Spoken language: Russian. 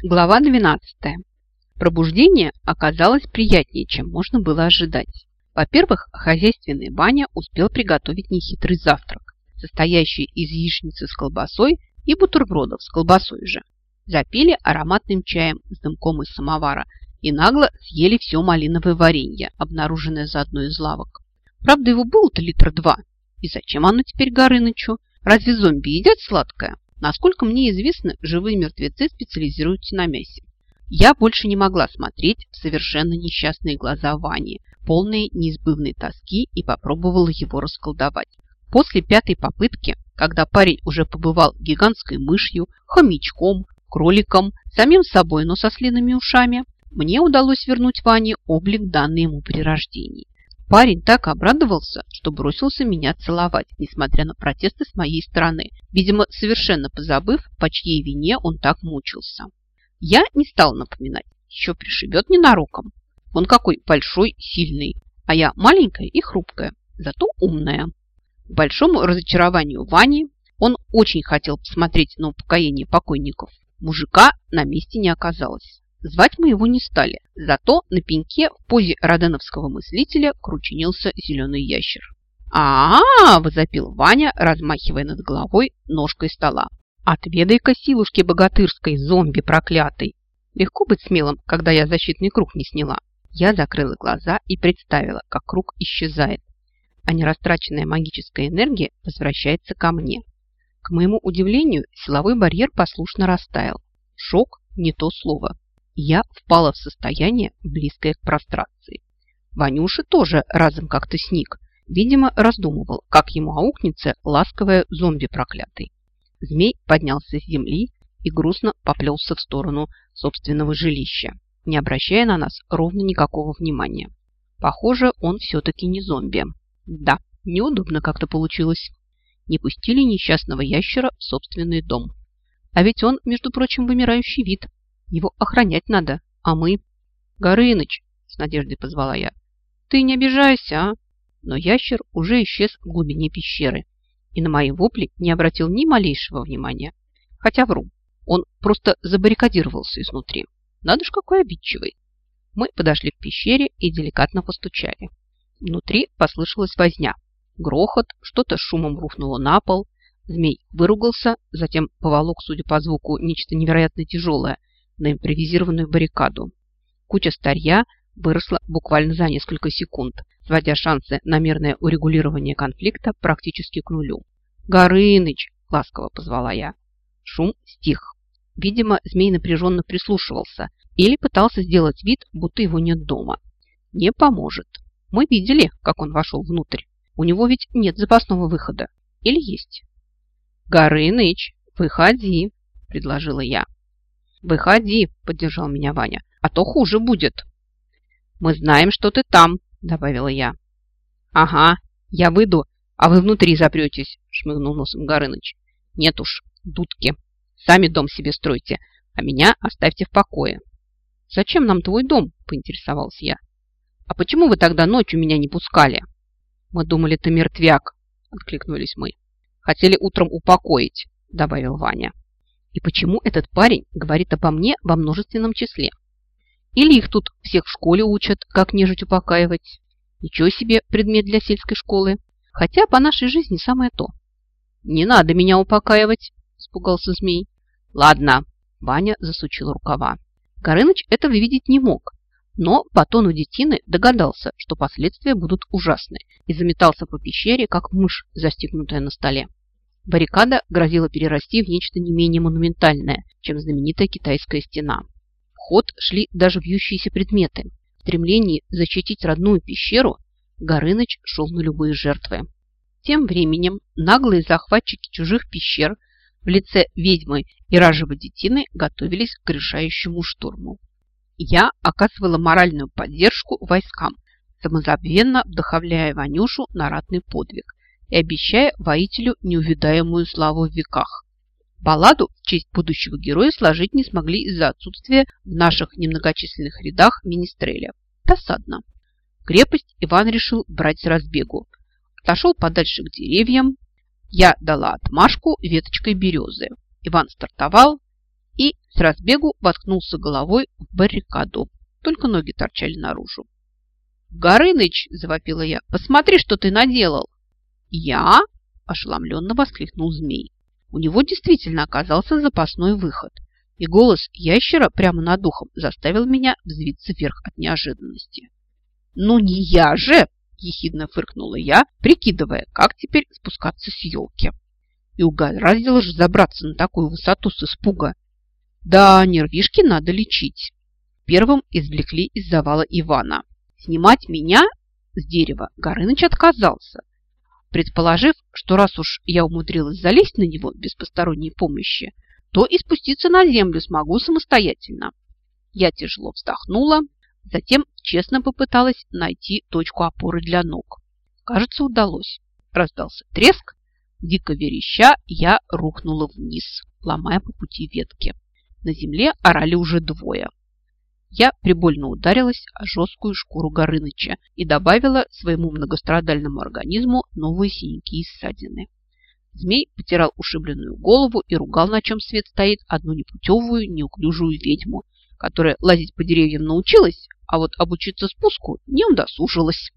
Глава 12. Пробуждение оказалось приятнее, чем можно было ожидать. Во-первых, хозяйственный Ваня успел приготовить нехитрый завтрак, состоящий из яичницы с колбасой и бутербродов с колбасой же. Запили ароматным чаем с дымком из самовара и нагло съели все малиновое варенье, обнаруженное за одной из лавок. Правда, его было-то литра два. И зачем оно теперь Горынычу? Разве зомби едят сладкое? Насколько мне известно, живые мертвецы специализируются на мясе. Я больше не могла смотреть в совершенно несчастные глаза Вани, полные неизбывной тоски, и попробовала его расколдовать. После пятой попытки, когда парень уже побывал гигантской мышью, хомячком, кроликом, самим собой, но со слиными ушами, мне удалось вернуть Ване облик, данный ему при рождении. Парень так обрадовался, что бросился меня целовать, несмотря на протесты с моей стороны, видимо, совершенно позабыв, по чьей вине он так мучился. Я не стал напоминать, еще пришибет ненароком. Он какой большой, сильный, а я маленькая и хрупкая, зато умная. К большому разочарованию Вани он очень хотел посмотреть на упокоение покойников. Мужика на месте не оказалось. Звать мы его не стали, зато на пеньке в позе роденовского мыслителя кручинился зеленый ящер. а, -а, -а возопил Ваня, размахивая над головой ножкой стола. «Отведай-ка силушки богатырской, зомби проклятый!» Легко быть смелым, когда я защитный круг не сняла. Я закрыла глаза и представила, как круг исчезает, а нерастраченная магическая энергия возвращается ко мне. К моему удивлению, силовой барьер послушно растаял. Шок – не то слово я впала в состояние, близкое к прострации. Ванюша тоже разом как-то сник. Видимо, раздумывал, как ему аукнется ласковая зомби проклятый. Змей поднялся с земли и грустно поплелся в сторону собственного жилища, не обращая на нас ровно никакого внимания. Похоже, он все-таки не зомби. Да, неудобно как-то получилось. Не пустили несчастного ящера в собственный дом. А ведь он, между прочим, вымирающий вид. Его охранять надо, а мы... Горыныч, с надеждой позвала я. Ты не обижайся, а? Но ящер уже исчез в глубине пещеры и на мои вопли не обратил ни малейшего внимания. Хотя вру, он просто забаррикадировался изнутри. Надо ж, какой обидчивый. Мы подошли к пещере и деликатно постучали. Внутри послышалась возня. Грохот, что-то шумом рухнуло на пол. Змей выругался, затем поволок, судя по звуку, нечто невероятно тяжелое на импровизированную баррикаду. Куча старья выросла буквально за несколько секунд, сводя шансы на мирное урегулирование конфликта практически к нулю. «Горыныч!» – ласково позвала я. Шум стих. Видимо, змей напряженно прислушивался или пытался сделать вид, будто его нет дома. Не поможет. Мы видели, как он вошел внутрь. У него ведь нет запасного выхода. Или есть? «Горыныч, выходи!» – предложила я. «Выходи», – поддержал меня Ваня, – «а то хуже будет». «Мы знаем, что ты там», – добавила я. «Ага, я выйду, а вы внутри запретесь», – шмыгнул носом Горыныч. «Нет уж, дудки, сами дом себе стройте, а меня оставьте в покое». «Зачем нам твой дом?» – поинтересовался я. «А почему вы тогда ночью меня не пускали?» «Мы думали, ты мертвяк», – откликнулись мы. «Хотели утром упокоить», – добавил Ваня. И почему этот парень говорит обо мне во множественном числе? Или их тут всех в школе учат, как нежить упокаивать? Ничего себе предмет для сельской школы. Хотя по нашей жизни самое то. «Не надо меня упокаивать», – испугался змей. «Ладно», – Ваня засучил рукава. Горыныч этого видеть не мог, но по тону детины догадался, что последствия будут ужасны, и заметался по пещере, как мышь, застегнутая на столе. Баррикада грозила перерасти в нечто не менее монументальное, чем знаменитая китайская стена. В ход шли даже вьющиеся предметы. В стремлении защитить родную пещеру Горыныч шел на любые жертвы. Тем временем наглые захватчики чужих пещер в лице ведьмы и ражевой детины готовились к решающему штурму. Я оказывала моральную поддержку войскам, самозабвенно вдохновляя Ванюшу на ратный подвиг, и обещая воителю неувидаемую славу в веках. Балладу в честь будущего героя сложить не смогли из-за отсутствия в наших немногочисленных рядах министреля. Досадно. Крепость Иван решил брать с разбегу. Отошел подальше к деревьям. Я дала отмашку веточкой березы. Иван стартовал и с разбегу воткнулся головой в баррикаду. Только ноги торчали наружу. «Горыныч!» – завопила я. «Посмотри, что ты наделал!» «Я?» – ошеломленно воскликнул змей. У него действительно оказался запасной выход, и голос ящера прямо над ухом заставил меня взвиться вверх от неожиданности. «Ну не я же!» – ехидно фыркнула я, прикидывая, как теперь спускаться с елки. И угораздило же забраться на такую высоту с испуга. Да, нервишки надо лечить. Первым извлекли из завала Ивана. Снимать меня с дерева Горыныч отказался, предположив, что раз уж я умудрилась залезть на него без посторонней помощи, то и спуститься на землю смогу самостоятельно. Я тяжело вздохнула, затем честно попыталась найти точку опоры для ног. Кажется, удалось. Раздался треск, дико вереща, я рухнула вниз, ломая по пути ветки. На земле орали уже двое. Я прибольно ударилась о жесткую шкуру Горыныча и добавила своему многострадальному организму новые синяки и ссадины. Змей потирал ушибленную голову и ругал, на чем свет стоит, одну непутевую, неуклюжую ведьму, которая лазить по деревьям научилась, а вот обучиться спуску не удосужилась.